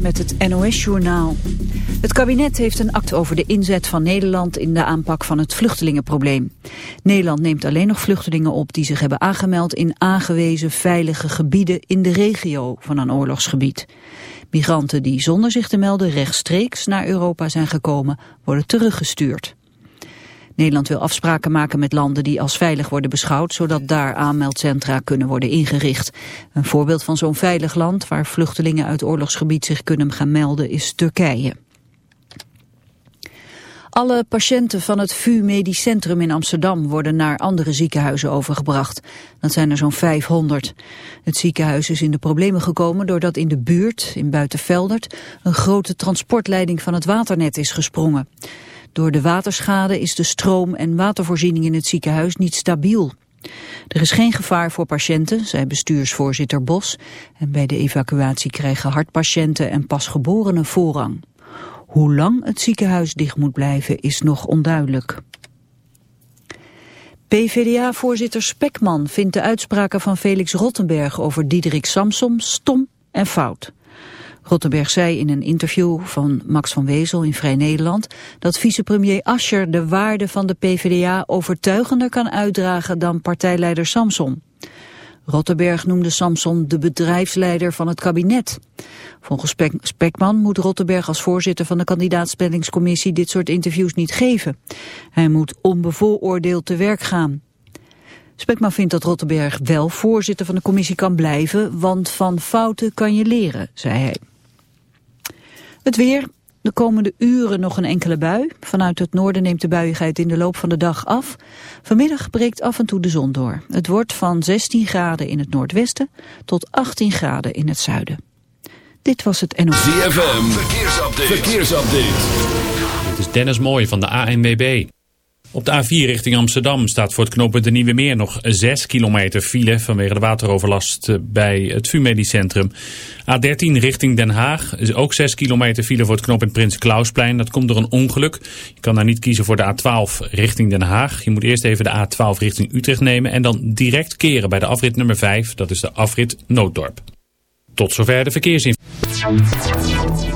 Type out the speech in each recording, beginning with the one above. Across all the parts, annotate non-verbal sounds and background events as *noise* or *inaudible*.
Met het NOS-journaal. Het kabinet heeft een act over de inzet van Nederland in de aanpak van het vluchtelingenprobleem. Nederland neemt alleen nog vluchtelingen op die zich hebben aangemeld in aangewezen veilige gebieden in de regio van een oorlogsgebied. Migranten die zonder zich te melden rechtstreeks naar Europa zijn gekomen worden teruggestuurd. Nederland wil afspraken maken met landen die als veilig worden beschouwd, zodat daar aanmeldcentra kunnen worden ingericht. Een voorbeeld van zo'n veilig land waar vluchtelingen uit oorlogsgebied zich kunnen gaan melden is Turkije. Alle patiënten van het VU Medisch Centrum in Amsterdam worden naar andere ziekenhuizen overgebracht. Dat zijn er zo'n 500. Het ziekenhuis is in de problemen gekomen doordat in de buurt, in Buitenveldert, een grote transportleiding van het waternet is gesprongen. Door de waterschade is de stroom- en watervoorziening in het ziekenhuis niet stabiel. Er is geen gevaar voor patiënten, zei bestuursvoorzitter Bos. En bij de evacuatie krijgen hartpatiënten en pasgeborenen voorrang. Hoe lang het ziekenhuis dicht moet blijven is nog onduidelijk. PvdA-voorzitter Spekman vindt de uitspraken van Felix Rottenberg over Diederik Samsom stom en fout. Rottenberg zei in een interview van Max van Wezel in Vrij Nederland dat vicepremier Ascher de waarde van de PvdA overtuigender kan uitdragen dan partijleider Samson. Rottenberg noemde Samson de bedrijfsleider van het kabinet. Volgens Spekman moet Rottenberg als voorzitter van de kandidaatspellingscommissie dit soort interviews niet geven. Hij moet onbevooroordeeld te werk gaan. Spekman vindt dat Rottenberg wel voorzitter van de commissie kan blijven, want van fouten kan je leren, zei hij. Het weer, de komende uren nog een enkele bui. Vanuit het noorden neemt de buiigheid in de loop van de dag af. Vanmiddag breekt af en toe de zon door. Het wordt van 16 graden in het noordwesten tot 18 graden in het zuiden. Dit was het NOS. ZFM, verkeersupdate. verkeersupdate. Dit is Dennis Mooij van de ANWB. Op de A4 richting Amsterdam staat voor het knooppunt de Nieuwe Meer nog 6 kilometer file vanwege de wateroverlast eh, bij het VU Centrum. A13 richting Den Haag is ook 6 kilometer file voor het knooppunt Prins Klausplein. Dat komt door een ongeluk. Je kan daar niet kiezen voor de A12 richting Den Haag. Je moet eerst even de A12 richting Utrecht nemen en dan direct keren bij de afrit nummer 5. Dat is de afrit Nooddorp. Tot zover de verkeersinformatie.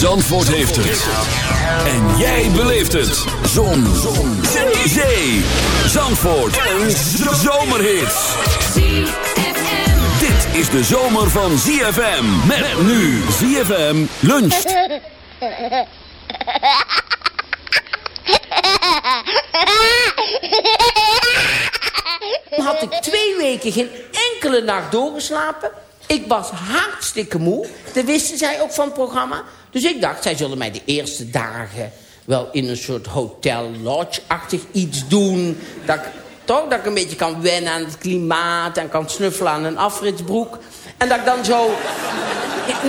Zandvoort heeft het. En jij beleeft het. Zon. Zon. Zee. Zandvoort. Een zomerhit. Dit is de zomer van ZFM. Met nu ZFM luncht. Had ik twee weken geen enkele nacht doorgeslapen. Ik was hartstikke moe. Dat wisten zij ook van het programma. Dus ik dacht, zij zullen mij de eerste dagen wel in een soort hotel lodge-achtig iets doen. Dat ik, toch, dat ik een beetje kan wennen aan het klimaat... en kan snuffelen aan een afritsbroek. En dat ik dan zo...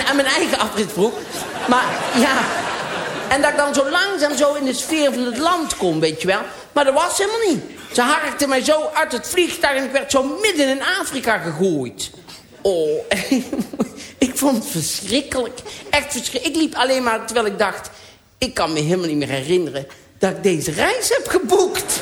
aan mijn eigen afritsbroek. Maar ja... En dat ik dan zo langzaam zo in de sfeer van het land kom, weet je wel. Maar dat was helemaal niet. Ze harkte mij zo uit het vliegtuig en ik werd zo midden in Afrika gegooid. Oh, *laughs* vond het verschrikkelijk. Echt verschrikkelijk. Ik liep alleen maar terwijl ik dacht... ik kan me helemaal niet meer herinneren dat ik deze reis heb geboekt.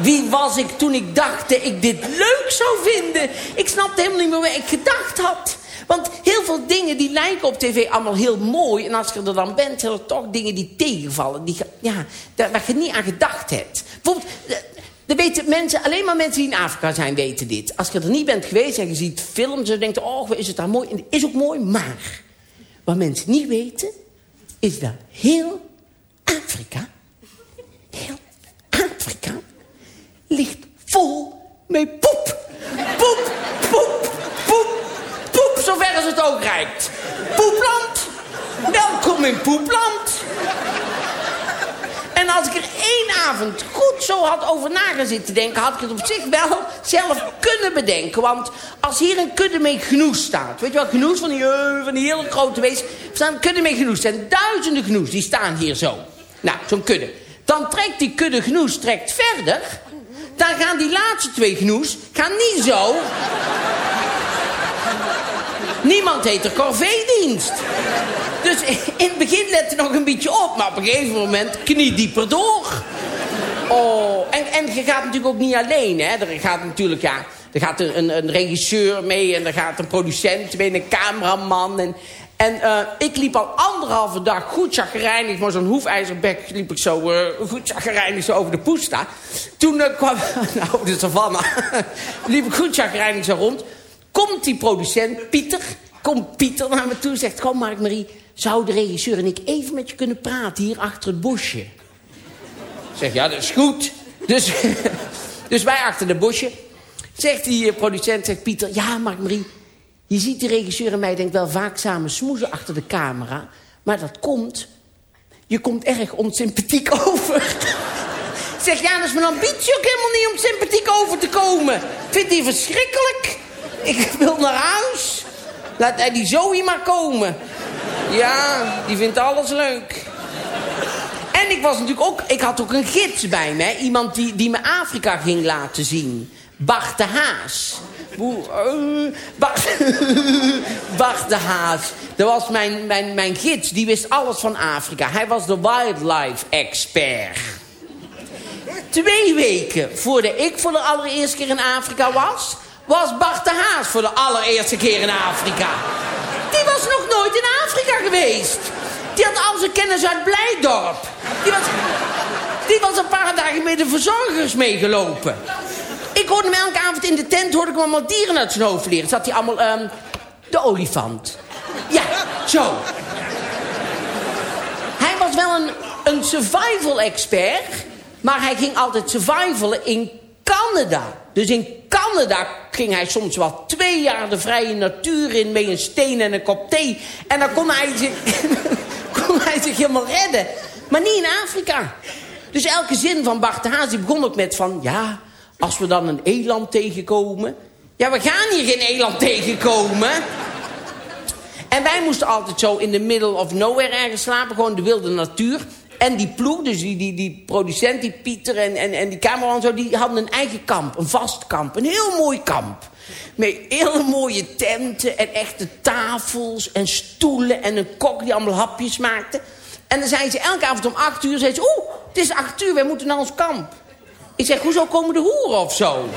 Wie was ik toen ik dacht dat ik dit leuk zou vinden? Ik snapte helemaal niet meer wat ik gedacht had. Want heel veel dingen die lijken op tv allemaal heel mooi. En als je er dan bent, zijn er toch dingen die tegenvallen. Die, ja, waar je niet aan gedacht hebt. Bijvoorbeeld, eh, dat weten mensen, alleen maar mensen die in Afrika zijn weten dit. Als je er niet bent geweest en je ziet films en denkt... oh, is het daar mooi. En het is ook mooi, maar... wat mensen niet weten, is dat heel Afrika... heel Afrika ligt vol met poep. Poep, poep, poep, poep, zover als het oog reikt. Poepland. Welkom in Poepland. En als ik er één avond goed zo had over na gaan zitten denken... had ik het op zich wel zelf kunnen bedenken. Want als hier een kudde met genoes staat... weet je wel, genoes van die, eh, van die hele grote wees... staan kudde met genoes. Zijn duizenden genoes, die staan hier zo. Nou, zo'n kudde. Dan trekt die kudde genoes trekt verder... dan gaan die laatste twee genoes gaan niet zo... Niemand heet er corvée-dienst. Dus in het begin let er nog een beetje op, maar op een gegeven moment kniedieper door. Oh, en, en je gaat natuurlijk ook niet alleen, hè. Er gaat natuurlijk, ja, er gaat een, een, regisseur mee en er gaat een producent mee, een cameraman. En, en eh, ik liep al anderhalve dag goed chagrijnig, maar zo'n hoefijzerbek liep ik zo eh, goed chagrijnig zo over de poesta. Toen eh, kwam, *laughs* nou, de savanne, *laughs* liep ik goed chagrijnig zo rond. Komt die producent, Pieter, komt Pieter naar me toe en zegt... Kom Mark-Marie, zou de regisseur en ik even met je kunnen praten hier achter het bosje? Zeg, ja, dat is goed. Dus, *laughs* dus wij achter het bosje. Zegt die eh, producent, zegt Pieter... Ja, Mark-Marie, je ziet die regisseur en mij denk wel vaak samen smoezen achter de camera. Maar dat komt... Je komt erg onsympathiek *laughs* over. Zeg, ja, dat is mijn ambitie ook helemaal niet om sympathiek over te komen. Ik vind die verschrikkelijk. Ik wil naar huis. Laat hij die Zoe maar komen. Ja, die vindt alles leuk. En ik was natuurlijk ook... Ik had ook een gids bij me. Iemand die, die me Afrika ging laten zien. Bart de Haas. Eh, Bart, *laughs* Bart de Haas. Dat was mijn, mijn, mijn gids. Die wist alles van Afrika. Hij was de wildlife expert. Twee weken voordat ik voor de allereerste keer in Afrika was... was Bart de Haas voor de allereerste keer in Afrika. Was nog nooit in Afrika geweest. Die had al zijn kennis uit Blijdorp. Die was, die was een paar dagen met de verzorgers meegelopen. Ik hoorde hem elke avond in de tent hoorde ik hem allemaal dieren uit zijn hoofd leren. Zat hij allemaal... ehm, de olifant. Ja, zo. Hij was wel een, een survival expert... maar hij ging altijd survivalen in Canada. Dus in Canada ging hij soms wel twee jaar de vrije natuur in... met een steen en een kop thee. En dan kon hij zich, *laughs* kon hij zich helemaal redden. Maar niet in Afrika. Dus elke zin van Bart Haas begon ook met van... ja, als we dan een eland tegenkomen... Ja, we gaan hier geen eland tegenkomen. En wij moesten altijd zo in de middle of nowhere ergens slapen. Gewoon de wilde natuur. En die ploeg, dus die, die, die producent, die Pieter en, en, en die cameraman... Zo, die hadden een eigen kamp, een vast kamp. Een heel mooi kamp. Met hele mooie tenten en echte tafels en stoelen... en een kok die allemaal hapjes maakte. En dan zei ze elke avond om acht uur... Zei ze, oeh, het is acht uur, wij moeten naar ons kamp. Ik zeg, hoezo komen de hoeren of zo?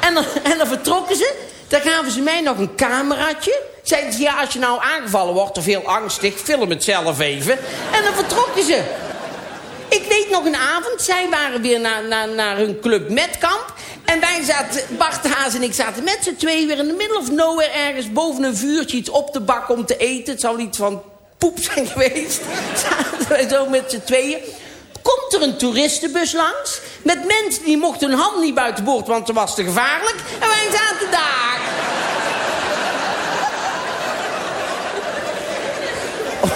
En dan, en dan vertrokken ze. Dan gaven ze mij nog een cameraatje. Zeiden ze, ja, als je nou aangevallen wordt of heel angstig... film het zelf even. En dan vertrokken ze. Ik weet nog een avond, zij waren weer naar, naar, naar hun club Metkamp. En wij zaten, Bart Haas en ik zaten met z'n tweeën weer in the middle of nowhere... ergens boven een vuurtje iets op te bakken om te eten. Het zou iets van poep zijn *laughs* geweest. Zaten wij zo met z'n tweeën komt er een toeristenbus langs... met mensen die mochten hun hand niet buiten boord, want het was te gevaarlijk. En wij zaten daar.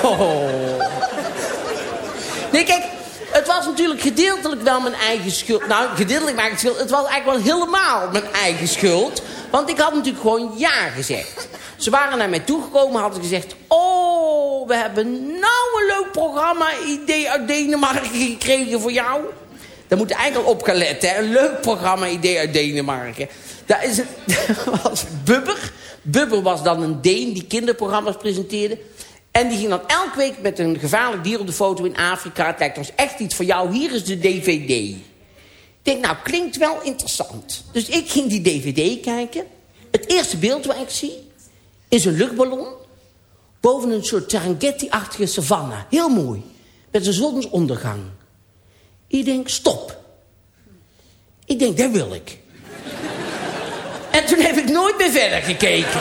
Oh. Nee, kijk, het was natuurlijk gedeeltelijk wel mijn eigen schuld. Nou, gedeeltelijk mijn eigen schuld. Het was eigenlijk wel helemaal mijn eigen schuld. Want ik had natuurlijk gewoon ja gezegd. Ze waren naar mij toegekomen, hadden gezegd... Oh, we hebben nou een leuk programma-idee uit Denemarken gekregen voor jou. Daar moet je eigenlijk op gaan letten, hè. Een leuk programma-idee uit Denemarken. Daar is *laughs* was Bubber Bubber was dan een Deen die kinderprogramma's presenteerde. En die ging dan elke week met een gevaarlijk dier op de foto in Afrika. Het lijkt ons echt iets voor jou. Hier is de DVD. Ik denk, nou, klinkt wel interessant. Dus ik ging die DVD kijken. Het eerste beeld wat ik zie is een luchtballon... boven een soort Serengeti-achtige savanne. Heel mooi. Met een zonsondergang. Ik denk, stop. Ik denk, dat wil ik. En toen heb ik nooit meer verder gekeken.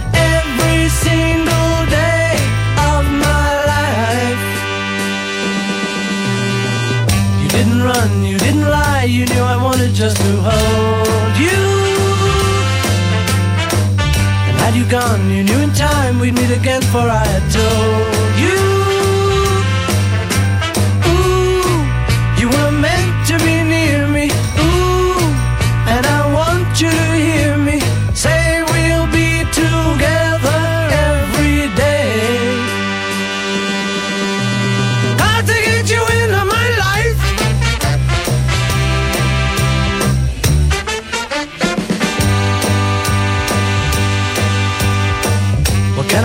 single day of my life? You didn't run, you didn't lie, you knew I wanted just to hold you. And had you gone, you knew in time we'd meet again, for I had told you.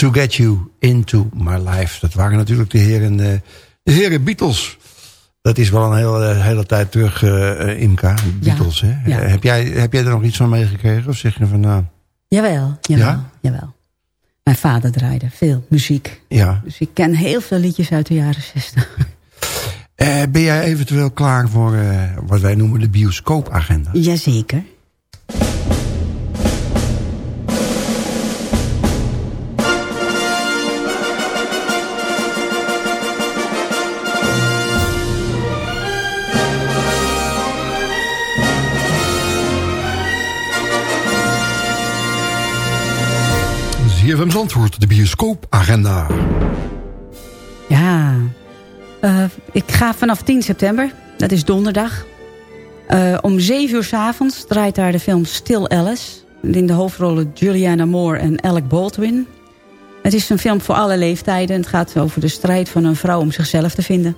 to Get You Into My Life. Dat waren natuurlijk de heren, eh, de heren Beatles. Dat is wel een hele, hele tijd terug, eh, Imka. Beatles, hè? ja. Heb, jij, heb jij er nog iets van meegekregen? Of zeg je van, nou, Jawel, jawel, Ja? jawel. Mijn vader draaide veel muziek. ja. Dus ik ken heel veel liedjes uit de jaren zestig. *laughs* Eh, ben jij eventueel klaar voor wat wij noemen de bioscoopagenda? Jazeker. ZFM Zandvoort, de bioscoopagenda. Ja, Eh, ik ga vanaf 10 september, dat is donderdag. Eh, om 7 uur s avonds draait daar de film Still Alice. In de hoofdrollen Juliana Moore en Alec Baldwin. Het is een film voor alle leeftijden. Het gaat over de strijd van een vrouw om zichzelf te vinden.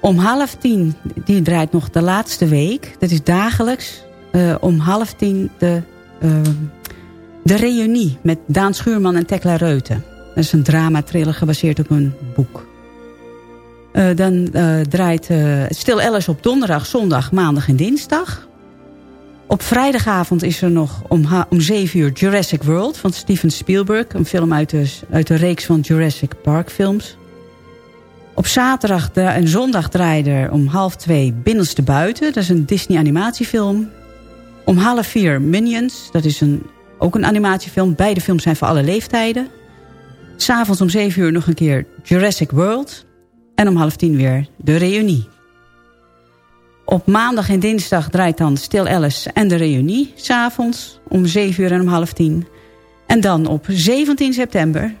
Om half tien, die draait nog de laatste week. Dat is dagelijks. eh, om half tien de, de reunie met Daan Schuurman en Tekla Reuten. Dat is een dramatriller gebaseerd op een boek. Eh, dan eh, draait eh, Stil Alice op donderdag, zondag, maandag en dinsdag. Op vrijdagavond is er nog om, om 7 uur Jurassic World van Steven Spielberg. Een film uit de, uit de reeks van Jurassic Park films. Op zaterdag en zondag draaien er om half twee Binnenste Buiten. Dat is een Disney animatiefilm. Om half vier Minions. Dat is een, ook een animatiefilm. Beide films zijn voor alle leeftijden. S'avonds om 7 uur nog een keer Jurassic World. En om half tien weer de reunie. Op maandag en dinsdag draait dan Stil Alice en de reunie. S'avonds om 7 uur en om half tien. En dan op 17 september...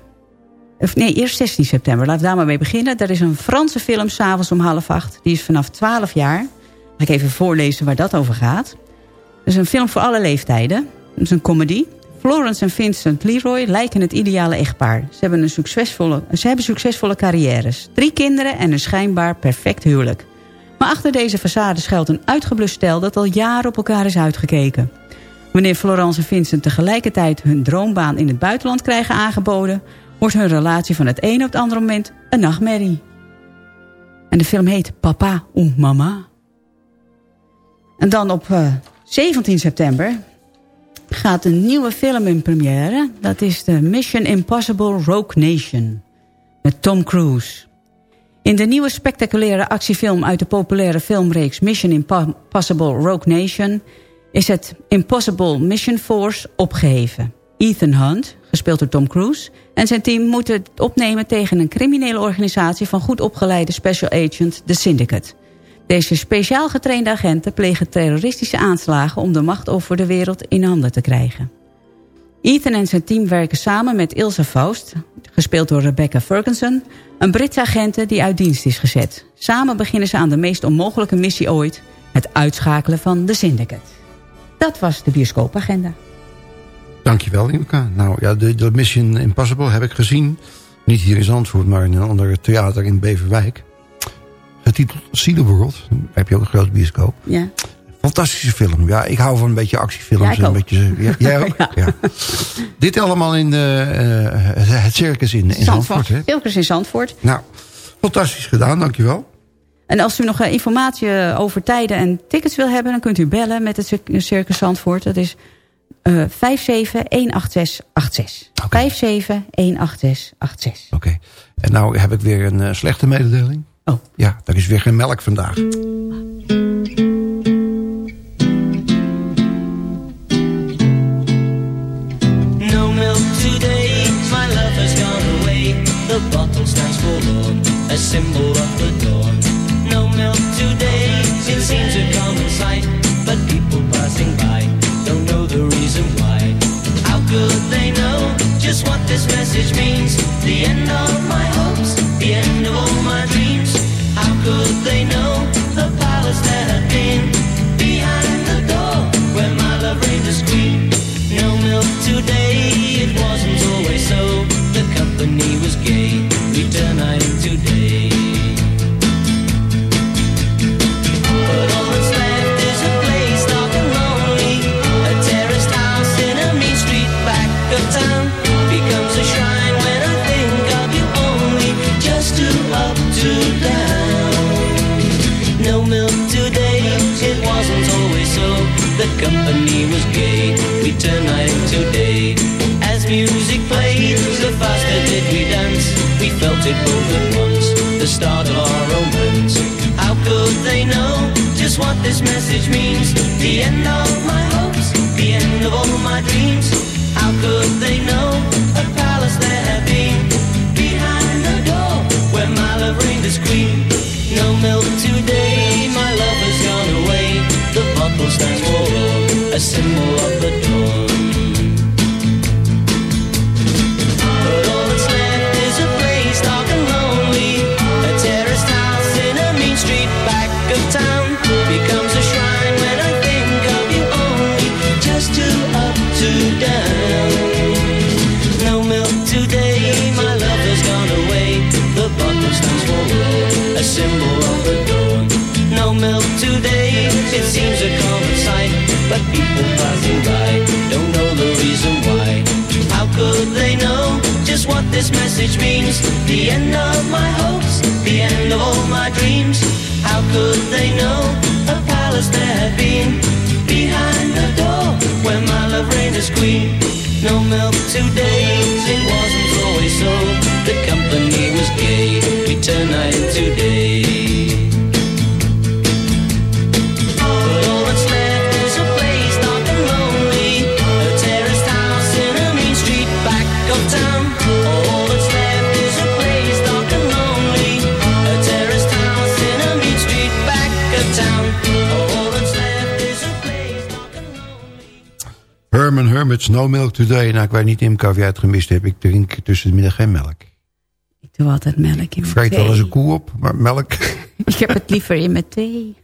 Of nee, eerst 16 september. Laten we daar maar mee beginnen. Er is een Franse film, s'avonds om half acht. Die is vanaf 12 jaar. Ga ik even voorlezen waar dat over gaat. Het is een film voor alle leeftijden. Het is een comedy. Florence en Vincent Leroy lijken het ideale echtpaar. Ze hebben, een succesvolle, ze hebben succesvolle carrières. Drie kinderen en een schijnbaar perfect huwelijk. Maar achter deze façade schuilt een uitgeblust stel... dat al jaren op elkaar is uitgekeken. Wanneer Florence en Vincent tegelijkertijd hun droombaan in het buitenland krijgen aangeboden... wordt hun relatie van het ene op het andere moment een nachtmerrie. En de film heet Papa ou Mama. En dan op eh, 17 september gaat een nieuwe film in première. Dat is de Mission Impossible Rogue Nation. Met Tom Cruise. In de nieuwe spectaculaire actiefilm uit de populaire filmreeks Mission Impossible Rogue Nation... is het Impossible Mission Force opgeheven. Ethan Hunt, gespeeld door Tom Cruise... en zijn team moeten het opnemen tegen een criminele organisatie... van goed opgeleide special agent, The Syndicate. Deze speciaal getrainde agenten plegen terroristische aanslagen... om de macht over de wereld in handen te krijgen. Ethan en zijn team werken samen met Ilse Faust... gespeeld door Rebecca Ferguson... een Britse agente die uit dienst is gezet. Samen beginnen ze aan de meest onmogelijke missie ooit... het uitschakelen van de Syndicate. Dat was de bioscoopagenda. Dankjewel, Imka. Nou ja, de, de Mission Impossible heb ik gezien. Niet hier in Zandvoort, maar in een ander theater in Beverwijk. Getiteld World. Daar heb je ook een grote bioscoop. Ja. Fantastische film. Ja, ik hou van een beetje actiefilms. Ja, een beetje, ja, *laughs* jij ook? Ja. ja. Dit allemaal in de, eh, het circus in, in Zandvoort. Circus in Zandvoort. Nou, fantastisch gedaan, dankjewel. En als u nog eh, informatie eh, over tijden en tickets wil hebben... dan kunt u bellen met het Cir- Circus Zandvoort. Dat is eh 5718686. 5718686. Oké. En nou heb ik weer een eh, slechte mededeling. Oh. Ja, er is weer geen melk vandaag. No milk today, my love has gone away. The bottle stands forlorn, a symbol of the dawn. No milk today, it seems a common sight. But people passing by don't know the reason why. How could they know just what this message means? The end of It both at once, the start of our romance. How could they know just what this message means? The end of my hopes, the end of all my dreams. How could they know today, Hermits, no milk today. Nou, ik weet niet, Imka, of jij het gemist hebt. Ik drink tussen de middag geen melk. Ik doe altijd melk in Ik mijn vreet wel eens een koe op, maar melk... *laughs* Ik heb het liever in mijn thee.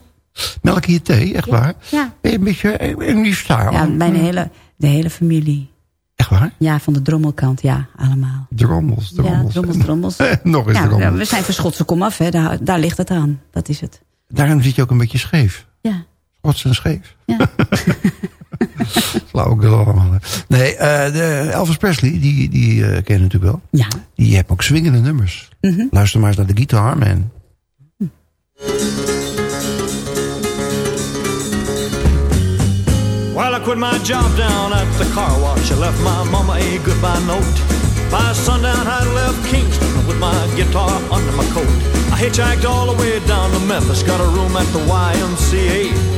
*laughs* melk in je thee, echt waar? Ja. Ben je een beetje English style? Ja, mijn hele, de hele familie. Echt waar? Ja, van de drommelkant, ja, allemaal. Drommels, drommels. Ja, drommels, drommels. *laughs* Nog eens Ja, drommels. we zijn van Schotse komaf, hè. Daar, daar ligt het aan. Dat is het. Daarom zit je ook een beetje scheef. Ja. Schots en scheef. Ja. *laughs* Flauw allemaal. Nee, eh, de Elvis Presley, die, die eh, ken je natuurlijk wel. Ja. Die heeft ook swingende nummers. Mhm. Luister maar eens naar de Guitar Man. Well, I quit my job down at the car wash. I left my mama a goodbye note. By sundown, I left Kingston with my guitar under my coat. I hitchhiked all the way down to Memphis, got a room at the YMCA.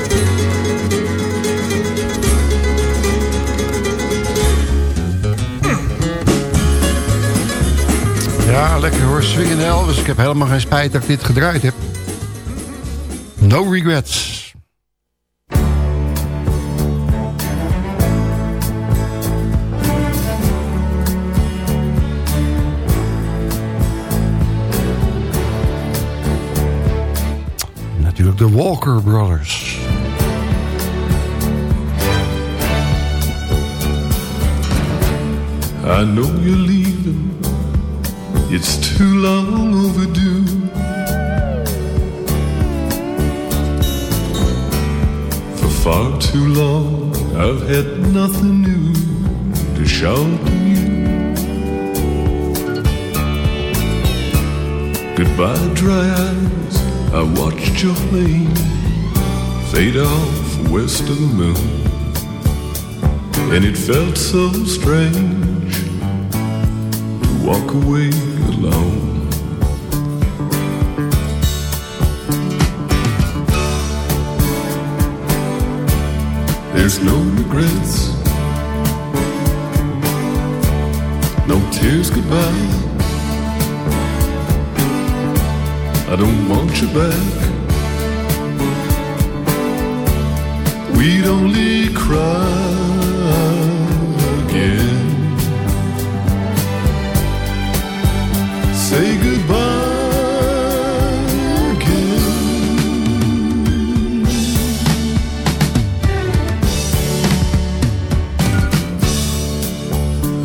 Ja, lekker hoor. Swingende Elvis. Ik heb helemaal geen spijt dat ik dit gedraaid heb. No regrets. Natuurlijk de Walker Brothers. I know leaving. It's too long overdue. For far too long, I've had nothing new to show to you. Goodbye, dry eyes. I watched your plane fade off west of the moon. And it felt so strange to walk away alone. There's no regrets, no tears goodbye. I don't want you back. We'd only cry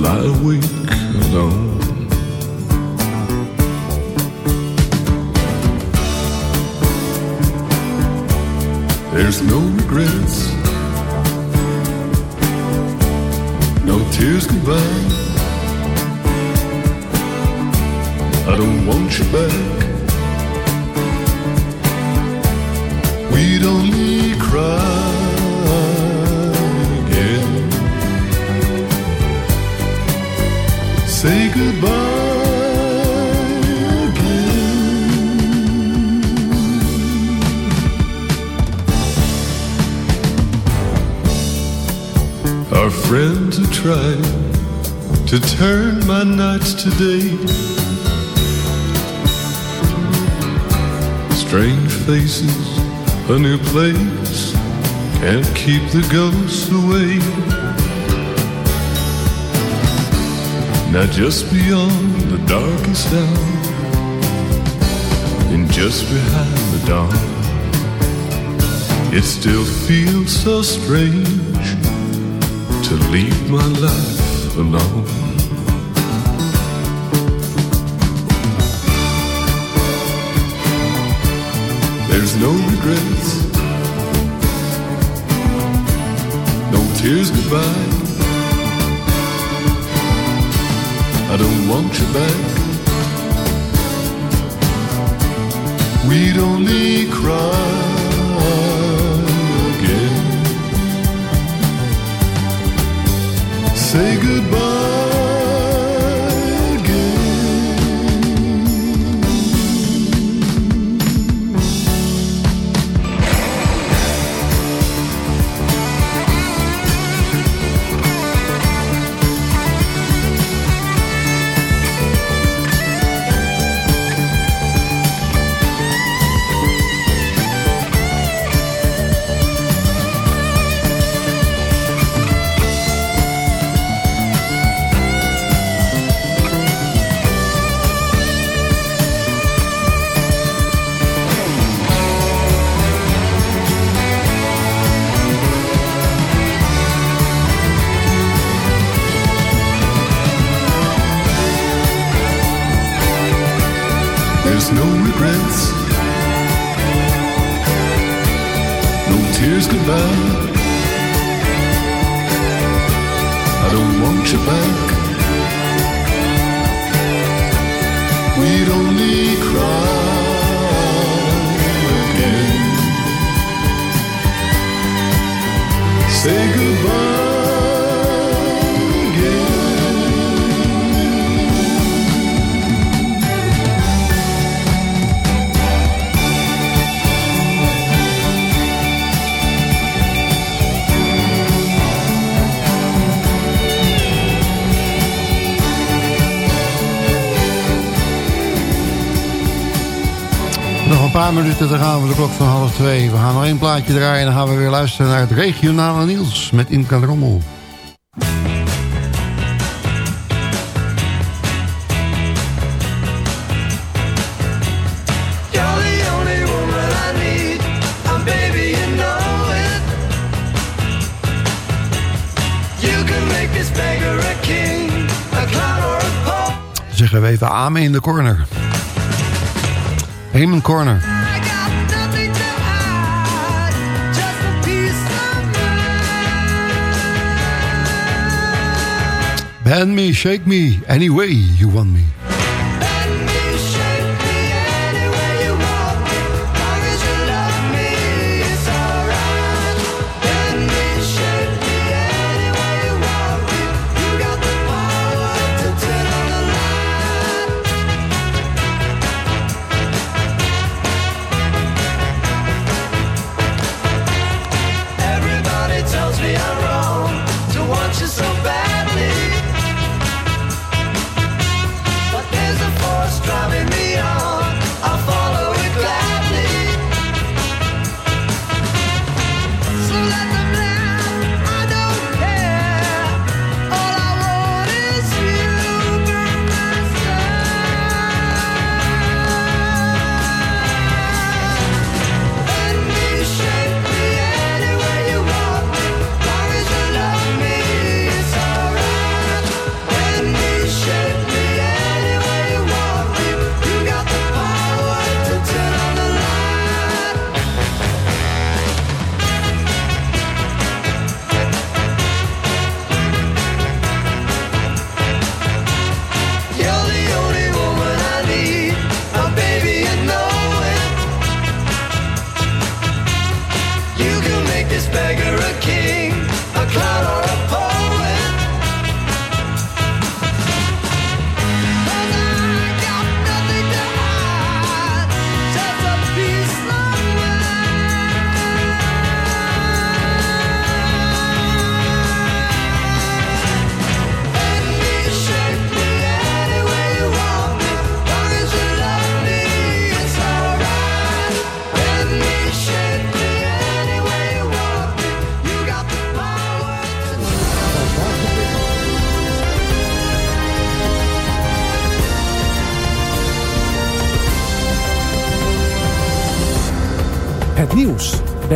lie awake alone. There's no regrets, no tears goodbye. I don't want you back. We'd only cry Say goodbye again. Our friends are tried to turn my nights to day. Strange faces, a new place, can't keep the ghosts away. Now just beyond the darkest hour, and just behind the dawn, it still feels so strange to leave my life alone. There's no regrets, no tears goodbye. I don't want you back. We'd only cry again. Say goodbye paar minuten te gaan voor de klok van half twee. We gaan nog één plaatje draaien en dan gaan we weer luisteren naar het regionale nieuws met Imka Drommel. You're the only woman I need, and baby, you know it. You can make this beggar a king, a clown or a pope. Zeggen we even amen in de corner. Of mind. Bend me, shake me, any way you want me.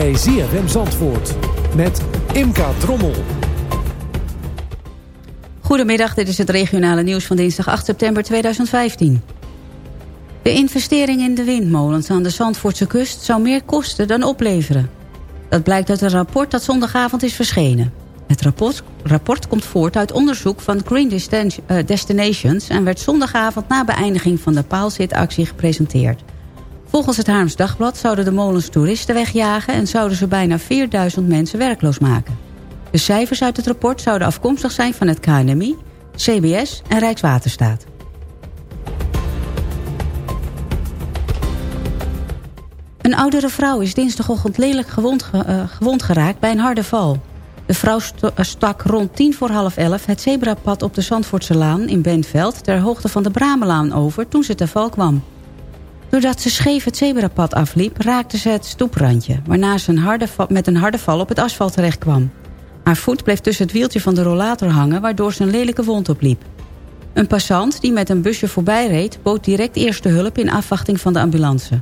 Bij ZFM Zandvoort met Imka Drommel. Goedemiddag, dit is het regionale nieuws van dinsdag 8 september 2015. De investering in de windmolens aan de Zandvoortse kust zou meer kosten dan opleveren. Dat blijkt uit een rapport dat zondagavond is verschenen. Het rapport, rapport komt voort uit onderzoek van Green eh, Destinations... en werd zondagavond na beëindiging van de paalzitactie gepresenteerd. Volgens het Haarms Dagblad zouden de molens toeristen wegjagen... en zouden ze bijna 4000 mensen werkloos maken. De cijfers uit het rapport zouden afkomstig zijn van het KNMI, CBS en Rijkswaterstaat. Een oudere vrouw is dinsdagochtend lelijk gewond, ge- eh, gewond geraakt bij een harde val. De vrouw eh, stak rond tien voor half elf het zebrapad op de Zandvoortse Laan in Bentveld... ter hoogte van de Bramelaan over toen ze ter val kwam. Doordat ze scheef het zebrapad afliep, raakte ze het stoeprandje... waarna ze een harde met een harde val op het asfalt terecht kwam. Haar voet bleef tussen het wieltje van de rollator hangen... waardoor ze een lelijke wond opliep. Een passant die met een busje voorbij reed... bood direct eerste hulp in afwachting van de ambulance.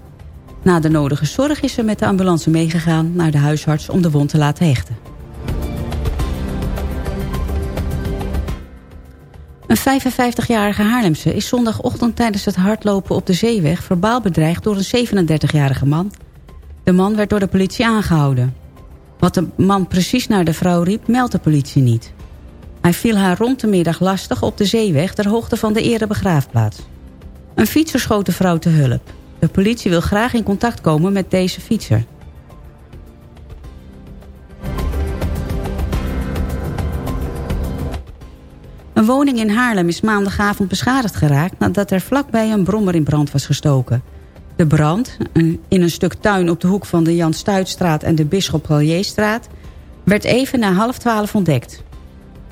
Na de nodige zorg is ze met de ambulance meegegaan naar de huisarts... om de wond te laten hechten. Een 55-jarige Haarlemse is zondagochtend tijdens het hardlopen op de zeeweg... verbaal bedreigd door een 37-jarige man. De man werd door de politie aangehouden. Wat de man precies naar de vrouw riep, meldt de politie niet. Hij viel haar rond de middag lastig op de zeeweg... ter hoogte van de erebegraafplaats. Een fietser schoot de vrouw te hulp. De politie wil graag in contact komen met deze fietser. Een woning in Haarlem is maandagavond beschadigd geraakt... nadat er vlakbij een brommer in brand was gestoken. De brand, een- in een stuk tuin op de hoek van de Jan Stuitstraat... en de Bisschop Galjeestraat, werd even na half twaalf ontdekt.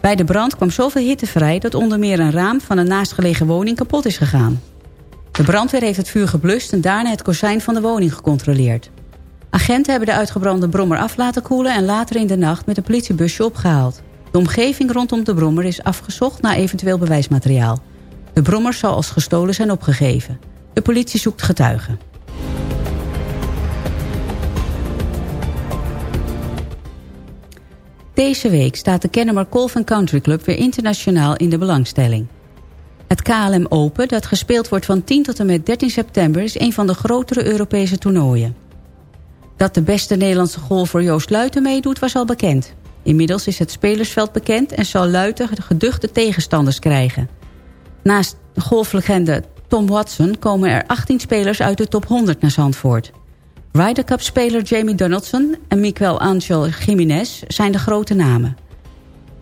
Bij de brand kwam zoveel hitte vrij... dat onder meer een raam van een naastgelegen woning kapot is gegaan. De brandweer heeft het vuur geblust... en daarna het kozijn van de woning gecontroleerd. Agenten hebben de uitgebrande brommer af laten koelen... en later in de nacht met een politiebusje opgehaald. De omgeving rondom de brommer is afgezocht naar eventueel bewijsmateriaal. De brommer zal als gestolen zijn opgegeven. De politie zoekt getuigen. Deze week staat de Kennemer Golf Country Club weer internationaal in de belangstelling. Het KLM Open, dat gespeeld wordt van 10 tot en met 13 september... is een van de grotere Europese toernooien. Dat de beste Nederlandse golfer Joost Luiten meedoet was al bekend. Inmiddels is het spelersveld bekend en zal Luiten geduchte tegenstanders krijgen. Naast de golflegende Tom Watson komen er 18 spelers uit de top 100 naar Zandvoort. Ryder Cup-speler Jamie Donaldson en Miguel Angel Jiménez zijn de grote namen.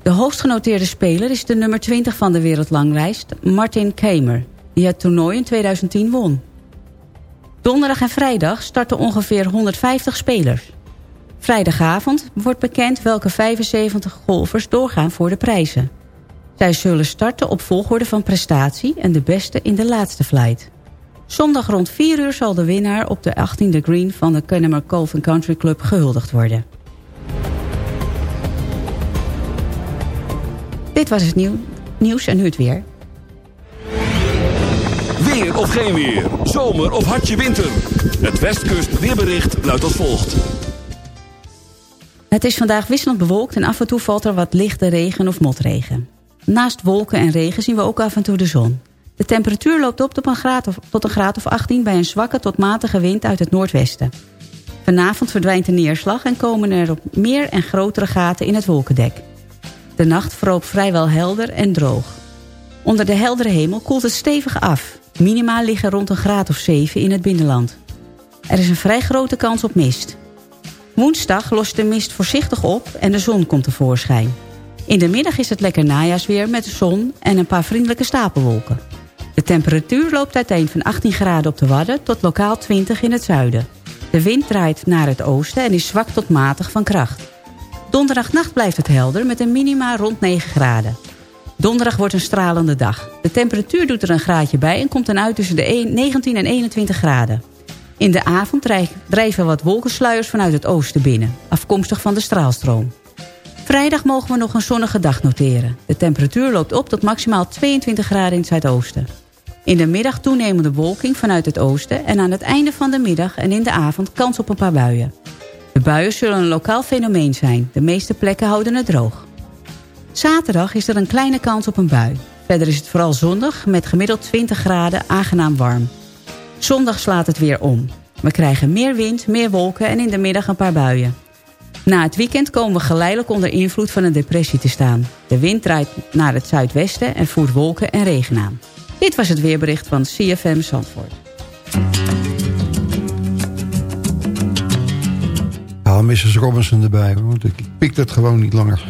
De hoogst genoteerde speler is de nummer 20 van de wereldlanglijst, Martin Kamer, die het toernooi in 2010 won. Donderdag en vrijdag starten ongeveer 150 spelers. Vrijdagavond wordt bekend welke 75 golfers doorgaan voor de prijzen. Zij zullen starten op volgorde van prestatie en de beste in de laatste flight. Zondag rond 4 uur zal de winnaar op de 18e green van de Kennemer Golf Country Club gehuldigd worden. Dit was het nieuw, nieuws en nu het weer. Weer of geen weer. Zomer of hartje winter. Het Westkust weerbericht luidt als volgt. Het is vandaag wisselend bewolkt en af en toe valt er wat lichte regen of motregen. Naast wolken en regen zien we ook af en toe de zon. De temperatuur loopt op tot een graad of, tot een graad of 18 bij een zwakke tot matige wind uit het noordwesten. Vanavond verdwijnt de neerslag en komen er op meer en grotere gaten in het wolkendek. De nacht verloopt vrijwel helder en droog. Onder de heldere hemel koelt het stevig af. Minima liggen rond een graad of 7 in het binnenland. Er is een vrij grote kans op mist. Woensdag lost de mist voorzichtig op en de zon komt tevoorschijn. In de middag is het lekker najaarsweer met de zon en een paar vriendelijke stapelwolken. De temperatuur loopt uiteen van 18 graden op de Wadden tot lokaal 20 in het zuiden. De wind draait naar het oosten en is zwak tot matig van kracht. Donderdagnacht blijft het helder met een minima rond 9 graden. Donderdag wordt een stralende dag. De temperatuur doet er een graadje bij en komt dan uit tussen de 19 en 21 graden. In de avond drijven wat wolkensluiers vanuit het oosten binnen, afkomstig van de straalstroom. Vrijdag mogen we nog een zonnige dag noteren. De temperatuur loopt op tot maximaal 22 graden in het zuidoosten. In de middag toenemende wolking vanuit het oosten... en aan het einde van de middag en in de avond kans op een paar buien. De buien zullen een lokaal fenomeen zijn. De meeste plekken houden het droog. Zaterdag is er een kleine kans op een bui. Verder is het vooral zondag met gemiddeld 20 graden aangenaam warm. Zondag slaat het weer om. We krijgen meer wind, meer wolken en in de middag een paar buien. Na het weekend komen we geleidelijk onder invloed van een depressie te staan. De wind draait naar het zuidwesten en voert wolken en regen aan. Dit was het weerbericht van CFM Zandvoort. Haal Mrs. Robinson erbij, want ik pik dat gewoon niet langer.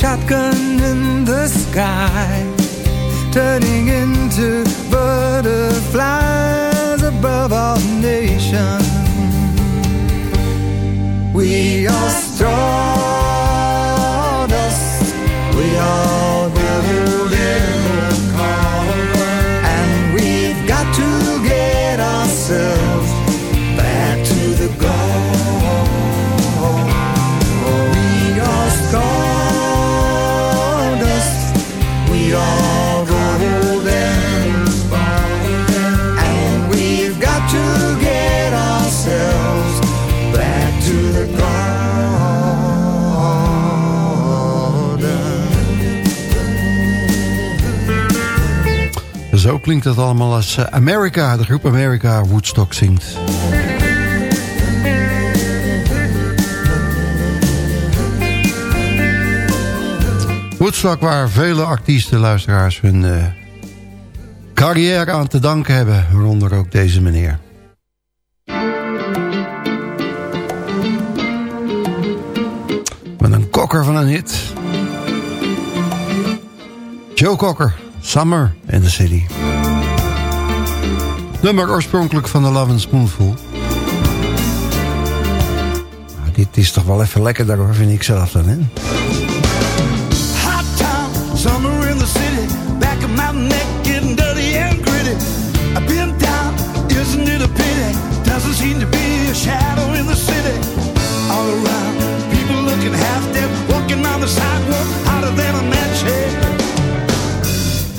Shotgun in the sky, turning into butterflies above our nation. We are klinkt het allemaal als eh, America, de groep America Woodstock zingt. Woodstock waar vele artiesten, luisteraars hun eh, carrière aan te danken hebben. Waaronder ook deze meneer. Met een kokker van een hit. Joe Cocker, Summer in the City. Nummer oorspronkelijk van de Love and Spoonful. Maar dit is toch wel even lekkerder hoor, vind ik zelf dan, hè? Hot town, summer in the city. Back of my neck getting dirty and gritty. I've been down, isn't it a pity? Doesn't seem to be a shadow in the city. All around, people looking half dead, walking on the sidewalk, hotter than a.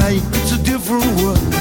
it's a different world.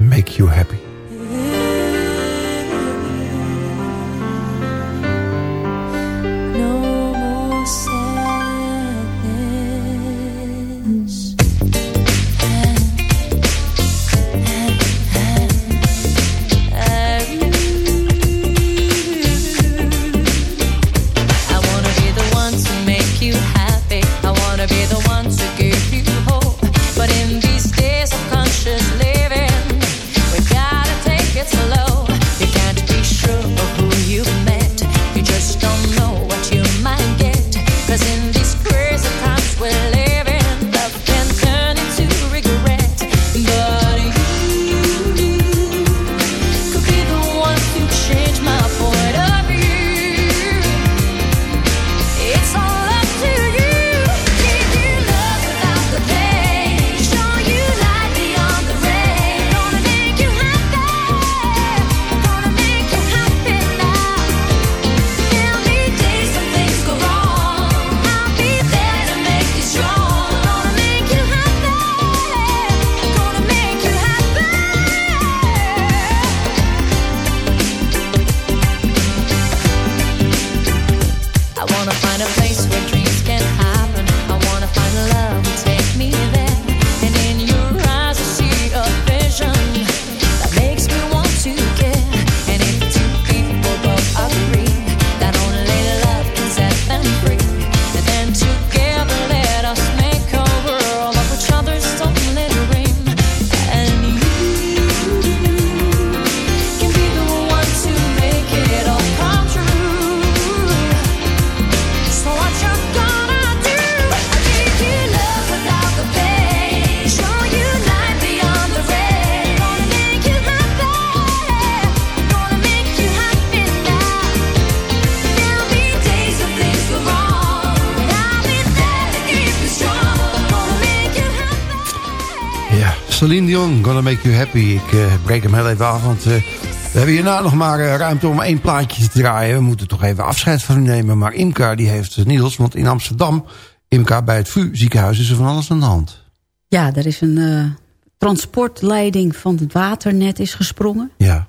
Make You Happy. Gonna Make You Happy. Ik eh, breek hem heel even af, want eh, we hebben hierna nog maar eh, ruimte om één plaatje te draaien. We moeten toch even afscheid van u nemen. Maar Imka, die heeft Niels, want in Amsterdam, Imka, bij het VU ziekenhuis is er van alles aan de hand. Ja, er is een transportleiding van het waternet is gesprongen. Ja.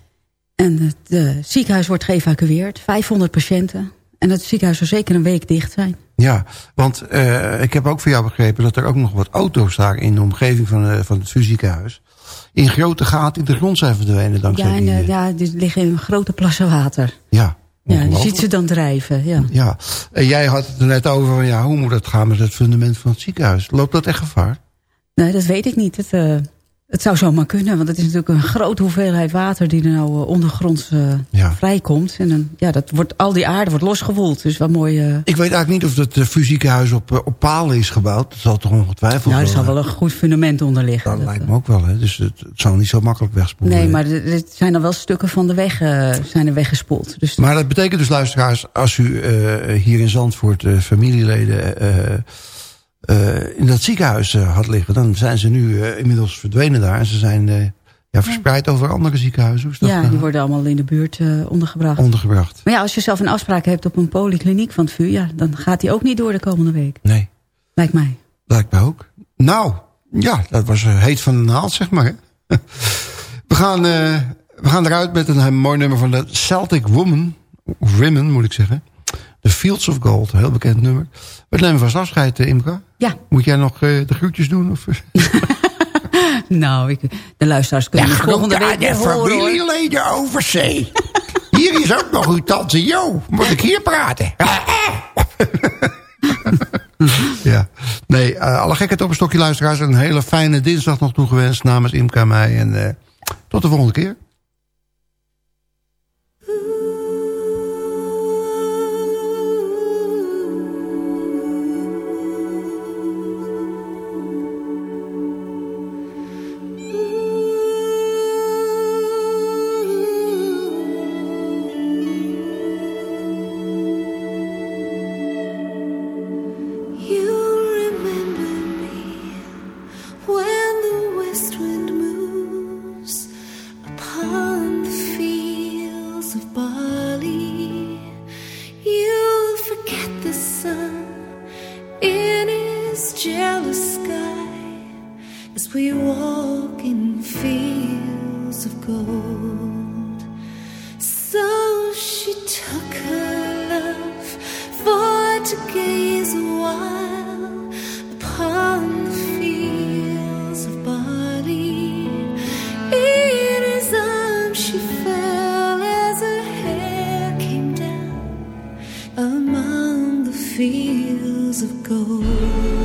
En het ziekenhuis wordt geëvacueerd. 500 patiënten. En het ziekenhuis zal zeker een week dicht zijn. Ja, want eh, ik heb ook van jou begrepen dat er ook nog wat auto's daar in de omgeving van, eh, van het ziekenhuis in grote gaten in de grond zijn verdwenen dankzij Ja, en, die... eh, eh, ja, die liggen in grote plassen water. ja, Ja, je ongelooflijk. ziet ze dan drijven. Ja. Ja, en jij had het er net over, van, ja, hoe moet het gaan met het fundament van het ziekenhuis? Loopt dat echt gevaar? Nee, dat weet ik niet. Het, Het zou zomaar kunnen, want het is natuurlijk een grote hoeveelheid water die er nou eh, ondergronds eh, vrijkomt. En dan, ja, dat wordt, al die aarde wordt losgewoeld. Dus wel mooi. eh, Ik weet eigenlijk niet of het uh, fysiekenhuis op, uh, op palen is gebouwd. Dat zal toch ongetwijfeld nou, er zal wel, een goed fundament onder liggen. Dat lijkt me ook wel, hè. Dus het, het zal niet zo makkelijk wegspoelen. Nee, maar er er zijn dan wel stukken van de weg zijn er weggespoeld. Dus Maar dat betekent dus, luisteraars, als u hier in Zandvoort familieleden uh, in dat ziekenhuis had liggen, dan zijn ze nu inmiddels verdwenen daar. En ze zijn Ja, verspreid over andere ziekenhuizen. Hoe is dat Ja, nou? die worden allemaal in de buurt eh, ondergebracht. ondergebracht. Maar ja, als je zelf een afspraak hebt op een polykliniek van het VU... Ja, dan gaat die ook niet door de komende week. Nee. Lijkt mij. Lijkt mij ook. Nou, ja, dat was eh, heet van de naald, zeg maar. Hè? *laughs* We, gaan, eh, we gaan eruit met een, eh, mooi nummer van de Celtic Woman. Women, moet ik zeggen. The Fields of Gold, een heel bekend nummer. We nemen vast afscheid, eh, Imka. Ja. Moet jij nog eh, de groetjes doen? Of? *laughs* Nou, ik, de luisteraars kunnen het volgende week hoor. familieleden over zee. *laughs* Hier is ook nog uw tante Jo. Moet ik hier praten? *laughs* ja, nee, eh, alle gekheid op een stokje luisteraars. Een hele fijne dinsdag nog toegewenst namens Imka en mij. En tot de volgende keer. Fields of gold.